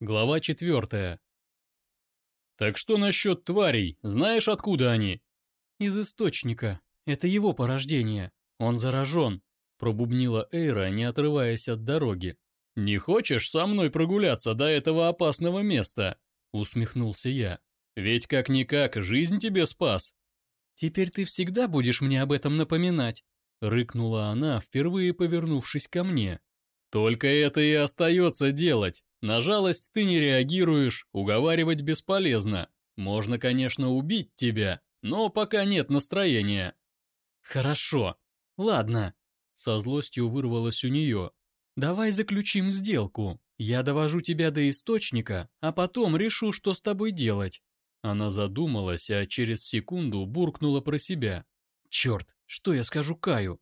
Глава четвертая. «Так что насчет тварей? Знаешь, откуда они?» «Из источника. Это его порождение. Он заражен», – пробубнила Эйра, не отрываясь от дороги. «Не хочешь со мной прогуляться до этого опасного места?» – усмехнулся я. «Ведь как-никак жизнь тебе спас». «Теперь ты всегда будешь мне об этом напоминать», – рыкнула она, впервые повернувшись ко мне. «Только это и остается делать. На жалость ты не реагируешь, уговаривать бесполезно. Можно, конечно, убить тебя, но пока нет настроения». «Хорошо. Ладно», – со злостью вырвалось у нее. «Давай заключим сделку. Я довожу тебя до источника, а потом решу, что с тобой делать». Она задумалась, а через секунду буркнула про себя. «Черт, что я скажу Каю?»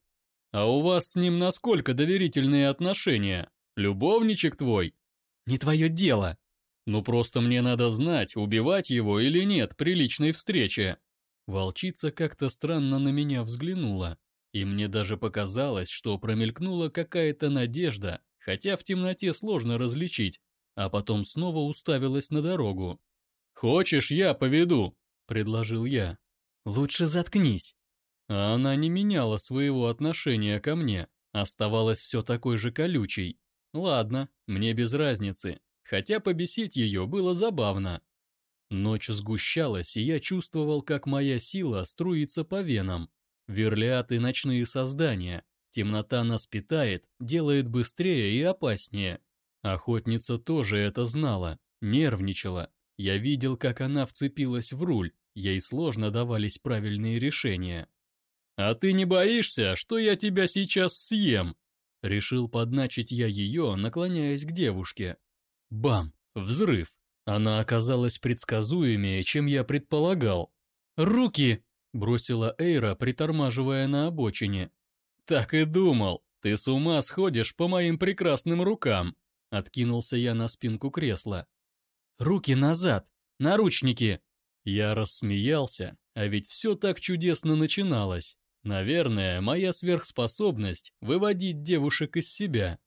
«А у вас с ним насколько доверительные отношения? Любовничек твой?» Не твое дело. Ну просто мне надо знать, убивать его или нет при личной встрече. Волчица как-то странно на меня взглянула, и мне даже показалось, что промелькнула какая-то надежда, хотя в темноте сложно различить, а потом снова уставилась на дорогу. «Хочешь, я поведу?» – предложил я. «Лучше заткнись». А она не меняла своего отношения ко мне, оставалась все такой же колючей. Ладно, мне без разницы, хотя побесить ее было забавно. Ночь сгущалась, и я чувствовал, как моя сила струится по венам. Верлиаты – ночные создания. Темнота нас питает, делает быстрее и опаснее. Охотница тоже это знала, нервничала. Я видел, как она вцепилась в руль, ей сложно давались правильные решения. «А ты не боишься, что я тебя сейчас съем?» Решил подначить я ее, наклоняясь к девушке. Бам! Взрыв! Она оказалась предсказуемее, чем я предполагал. «Руки!» – бросила Эйра, притормаживая на обочине. «Так и думал, ты с ума сходишь по моим прекрасным рукам!» Откинулся я на спинку кресла. «Руки назад! Наручники!» Я рассмеялся, а ведь все так чудесно начиналось. Наверное, моя сверхспособность – выводить девушек из себя.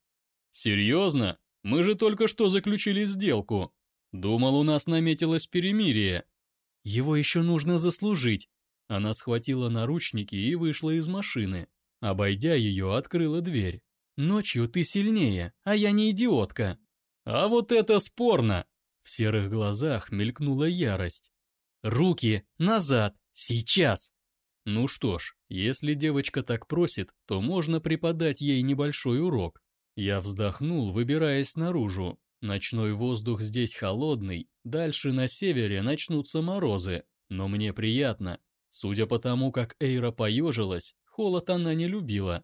Серьезно? Мы же только что заключили сделку. Думал, у нас наметилось перемирие. Его еще нужно заслужить. Она схватила наручники и вышла из машины. Обойдя ее, открыла дверь. «Ночью ты сильнее, а я не идиотка». «А вот это спорно!» В серых глазах мелькнула ярость. «Руки! Назад! Сейчас!» Ну что ж, если девочка так просит, то можно преподать ей небольшой урок. Я вздохнул, выбираясь наружу. Ночной воздух здесь холодный, дальше на севере начнутся морозы, но мне приятно. Судя по тому, как Эйра поежилась, холод она не любила.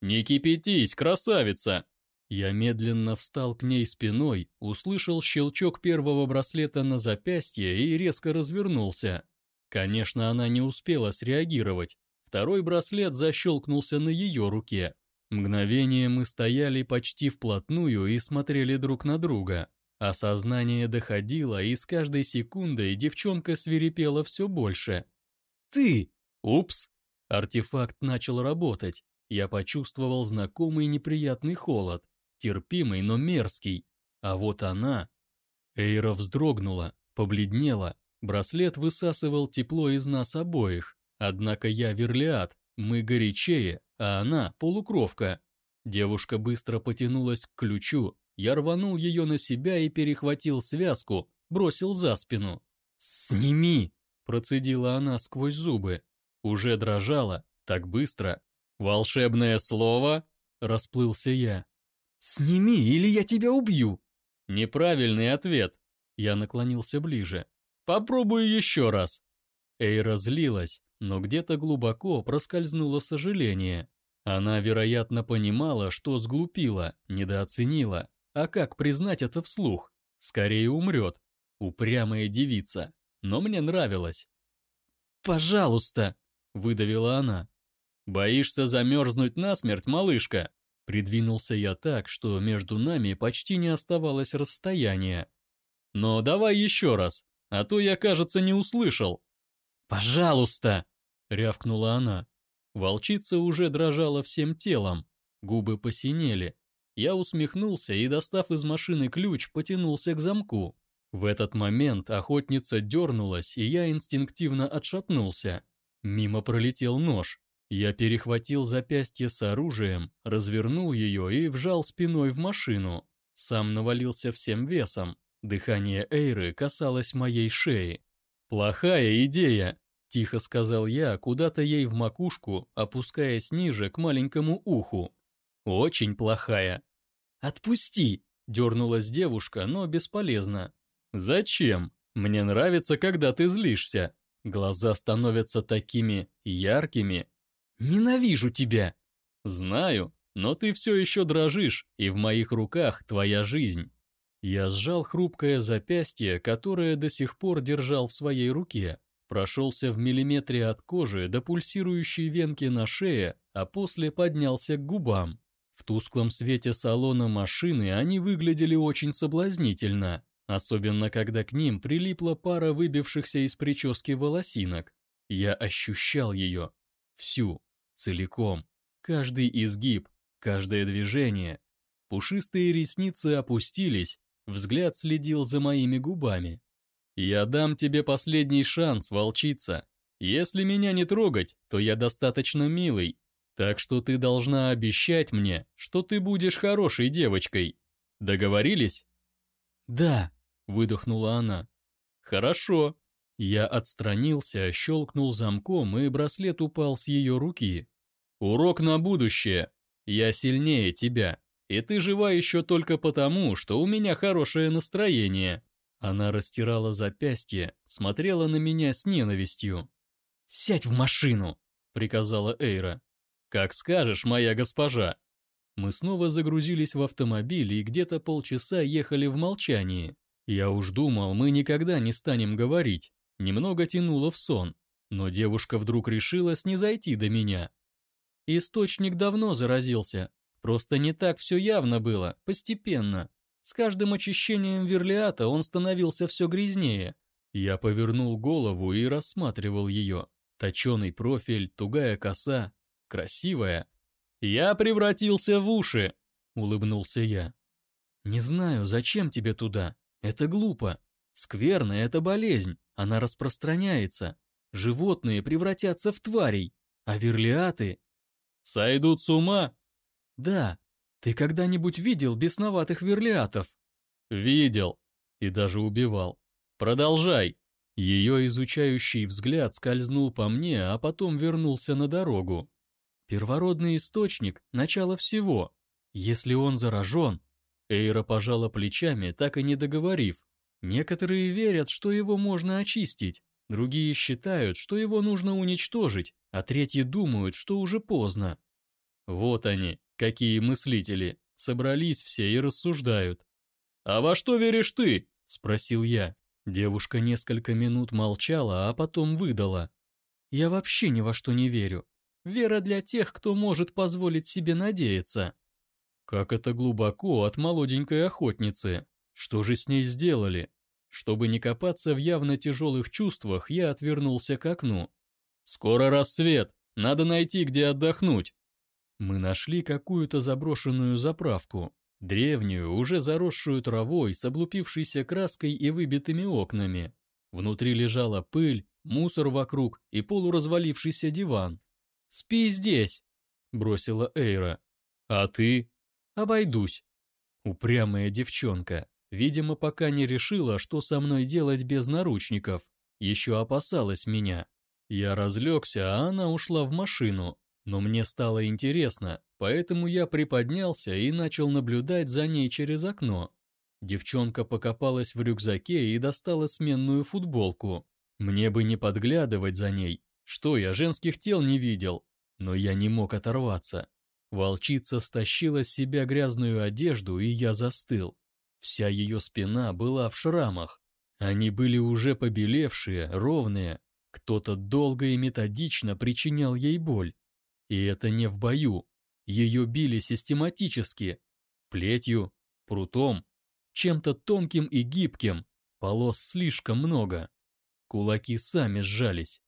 «Не кипятись, красавица!» Я медленно встал к ней спиной, услышал щелчок первого браслета на запястье и резко развернулся. Конечно, она не успела среагировать. Второй браслет защелкнулся на ее руке. Мгновение мы стояли почти вплотную и смотрели друг на друга. Осознание доходило, и с каждой секундой девчонка свирепела все больше. «Ты!» «Упс!» Артефакт начал работать. Я почувствовал знакомый неприятный холод. Терпимый, но мерзкий. А вот она... Эйра вздрогнула, побледнела, Браслет высасывал тепло из нас обоих, однако я верлиат, мы горячее, а она полукровка. Девушка быстро потянулась к ключу, я рванул ее на себя и перехватил связку, бросил за спину. «Сними!» – процедила она сквозь зубы. Уже дрожала, так быстро. «Волшебное слово?» – расплылся я. «Сними, или я тебя убью!» Неправильный ответ. Я наклонился ближе. Попробую еще раз». Эйра злилась, но где-то глубоко проскользнуло сожаление. Она, вероятно, понимала, что сглупила, недооценила. А как признать это вслух? Скорее умрет. Упрямая девица. Но мне нравилось. «Пожалуйста!» – выдавила она. «Боишься замерзнуть насмерть, малышка?» Придвинулся я так, что между нами почти не оставалось расстояния. «Но давай еще раз а то я, кажется, не услышал». «Пожалуйста!» — рявкнула она. Волчица уже дрожала всем телом, губы посинели. Я усмехнулся и, достав из машины ключ, потянулся к замку. В этот момент охотница дернулась, и я инстинктивно отшатнулся. Мимо пролетел нож. Я перехватил запястье с оружием, развернул ее и вжал спиной в машину. Сам навалился всем весом. Дыхание Эйры касалось моей шеи. «Плохая идея», – тихо сказал я, куда-то ей в макушку, опускаясь ниже к маленькому уху. «Очень плохая». «Отпусти!» – дернулась девушка, но бесполезно. «Зачем? Мне нравится, когда ты злишься. Глаза становятся такими яркими. Ненавижу тебя!» «Знаю, но ты все еще дрожишь, и в моих руках твоя жизнь». Я сжал хрупкое запястье, которое до сих пор держал в своей руке, прошелся в миллиметре от кожи до пульсирующей венки на шее, а после поднялся к губам. В тусклом свете салона машины они выглядели очень соблазнительно, особенно когда к ним прилипла пара выбившихся из прически волосинок. Я ощущал ее. Всю. Целиком. Каждый изгиб, каждое движение. Пушистые ресницы опустились, Взгляд следил за моими губами. «Я дам тебе последний шанс, волчица. Если меня не трогать, то я достаточно милый. Так что ты должна обещать мне, что ты будешь хорошей девочкой. Договорились?» «Да», — выдохнула она. «Хорошо». Я отстранился, щелкнул замком, и браслет упал с ее руки. «Урок на будущее. Я сильнее тебя. И ты жива еще только потому, что у меня хорошее настроение». Она растирала запястье, смотрела на меня с ненавистью. «Сядь в машину!» — приказала Эйра. «Как скажешь, моя госпожа!» Мы снова загрузились в автомобиль и где-то полчаса ехали в молчании. Я уж думал, мы никогда не станем говорить. Немного тянуло в сон. Но девушка вдруг решила снизойти до меня. Источник давно заразился, Просто не так все явно было, постепенно. С каждым очищением верлиата он становился все грязнее. Я повернул голову и рассматривал ее. Точеный профиль, тугая коса. Красивая. «Я превратился в уши!» — улыбнулся я. «Не знаю, зачем тебе туда. Это глупо. Скверно — это болезнь. Она распространяется. Животные превратятся в тварей. А верлиаты...» «Сойдут с ума?» «Да. Ты когда-нибудь видел бесноватых верлиатов?» «Видел. И даже убивал. Продолжай!» Ее изучающий взгляд скользнул по мне, а потом вернулся на дорогу. «Первородный источник — начало всего. Если он заражен...» Эйра пожала плечами, так и не договорив. «Некоторые верят, что его можно очистить, другие считают, что его нужно уничтожить, а третьи думают, что уже поздно. Вот они, какие мыслители, собрались все и рассуждают. «А во что веришь ты?» – спросил я. Девушка несколько минут молчала, а потом выдала. «Я вообще ни во что не верю. Вера для тех, кто может позволить себе надеяться». Как это глубоко от молоденькой охотницы. Что же с ней сделали? Чтобы не копаться в явно тяжелых чувствах, я отвернулся к окну. «Скоро рассвет, надо найти, где отдохнуть». Мы нашли какую-то заброшенную заправку, древнюю, уже заросшую травой, с облупившейся краской и выбитыми окнами. Внутри лежала пыль, мусор вокруг и полуразвалившийся диван. «Спи здесь!» – бросила Эйра. «А ты?» «Обойдусь». Упрямая девчонка. Видимо, пока не решила, что со мной делать без наручников. Еще опасалась меня. Я разлегся, а она ушла в машину, но мне стало интересно, поэтому я приподнялся и начал наблюдать за ней через окно. Девчонка покопалась в рюкзаке и достала сменную футболку. Мне бы не подглядывать за ней. Что, я женских тел не видел? Но я не мог оторваться. Волчица стащила с себя грязную одежду, и я застыл. Вся ее спина была в шрамах. Они были уже побелевшие, ровные. Кто-то долго и методично причинял ей боль. И это не в бою. Ее били систематически. Плетью, прутом, чем-то тонким и гибким. Полос слишком много. Кулаки сами сжались.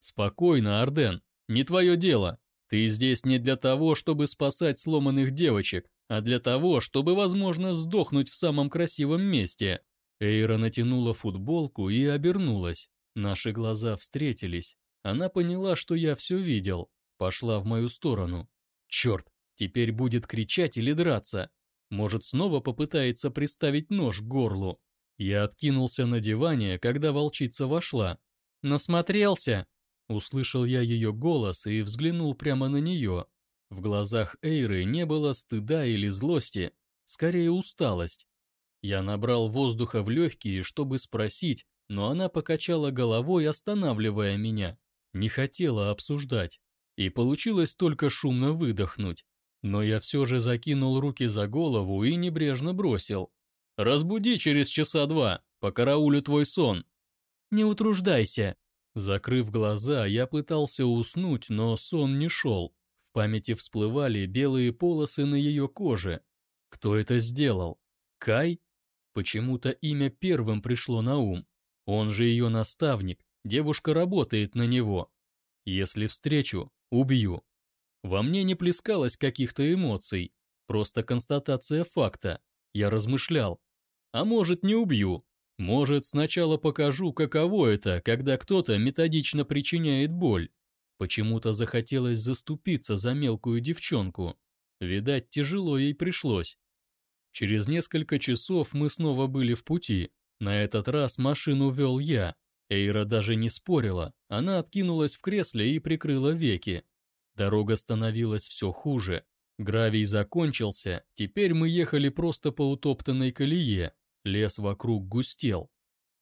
«Спокойно, Арден, не твое дело. Ты здесь не для того, чтобы спасать сломанных девочек, а для того, чтобы, возможно, сдохнуть в самом красивом месте. Эйра натянула футболку и обернулась. Наши глаза встретились. Она поняла, что я все видел. Пошла в мою сторону. Черт, теперь будет кричать или драться. Может, снова попытается приставить нож к горлу. Я откинулся на диване, когда волчица вошла. «Насмотрелся!» Услышал я ее голос и взглянул прямо на нее. В глазах Эйры не было стыда или злости, скорее усталость. Я набрал воздуха в легкие, чтобы спросить, но она покачала головой, останавливая меня. Не хотела обсуждать. И получилось только шумно выдохнуть. Но я все же закинул руки за голову и небрежно бросил. «Разбуди через часа два, по караулю твой сон». «Не утруждайся». Закрыв глаза, я пытался уснуть, но сон не шел. В памяти всплывали белые полосы на ее коже. Кто это сделал? Кай? Почему-то имя первым пришло на ум. Он же ее наставник, девушка работает на него. Если встречу, убью. Во мне не плескалось каких-то эмоций, просто констатация факта. Я размышлял. А может, не убью. Может, сначала покажу, каково это, когда кто-то методично причиняет боль. Почему-то захотелось заступиться за мелкую девчонку. Видать, тяжело ей пришлось. Через несколько часов мы снова были в пути. На этот раз машину вел я. Эйра даже не спорила. Она откинулась в кресле и прикрыла веки. Дорога становилась все хуже. Гравий закончился, теперь мы ехали просто по утоптанной колее. Лес вокруг густел.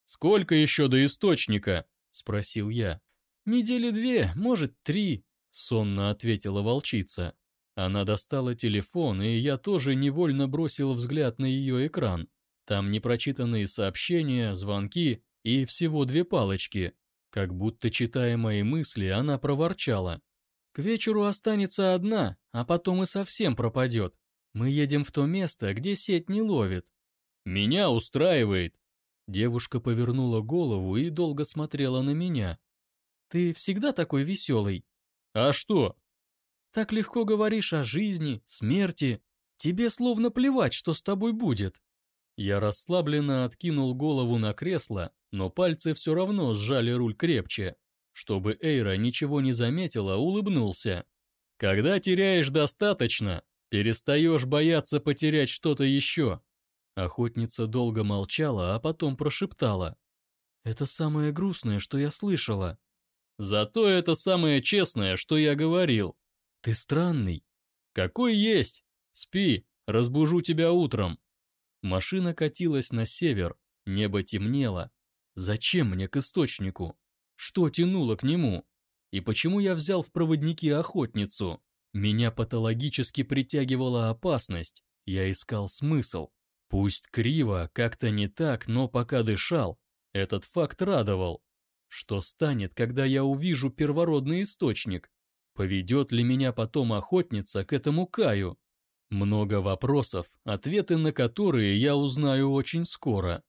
«Сколько еще до источника?» – спросил я. «Недели две, может, три», – сонно ответила волчица. Она достала телефон, и я тоже невольно бросил взгляд на ее экран. Там непрочитанные сообщения, звонки и всего две палочки. Как будто читая мои мысли, она проворчала. К вечеру останется одна, а потом и совсем пропадет. Мы едем в то место, где сеть не ловит. Меня устраивает. Девушка повернула голову и долго смотрела на меня. Ты всегда такой веселый. А что? Так легко говоришь о жизни, смерти. Тебе словно плевать, что с тобой будет. Я расслабленно откинул голову на кресло, но пальцы все равно сжали руль крепче. Чтобы Эйра ничего не заметила, улыбнулся. «Когда теряешь достаточно, перестаешь бояться потерять что-то еще». Охотница долго молчала, а потом прошептала. «Это самое грустное, что я слышала». «Зато это самое честное, что я говорил. Ты странный». «Какой есть? Спи, разбужу тебя утром». Машина катилась на север, небо темнело. Зачем мне к источнику? Что тянуло к нему? И почему я взял в проводники охотницу? Меня патологически притягивала опасность. Я искал смысл. Пусть криво, как-то не так, но пока дышал, этот факт радовал. Что станет, когда я увижу первородный источник? Поведет ли меня потом охотница к этому Каю? Много вопросов, ответы на которые я узнаю очень скоро.